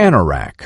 Anorak.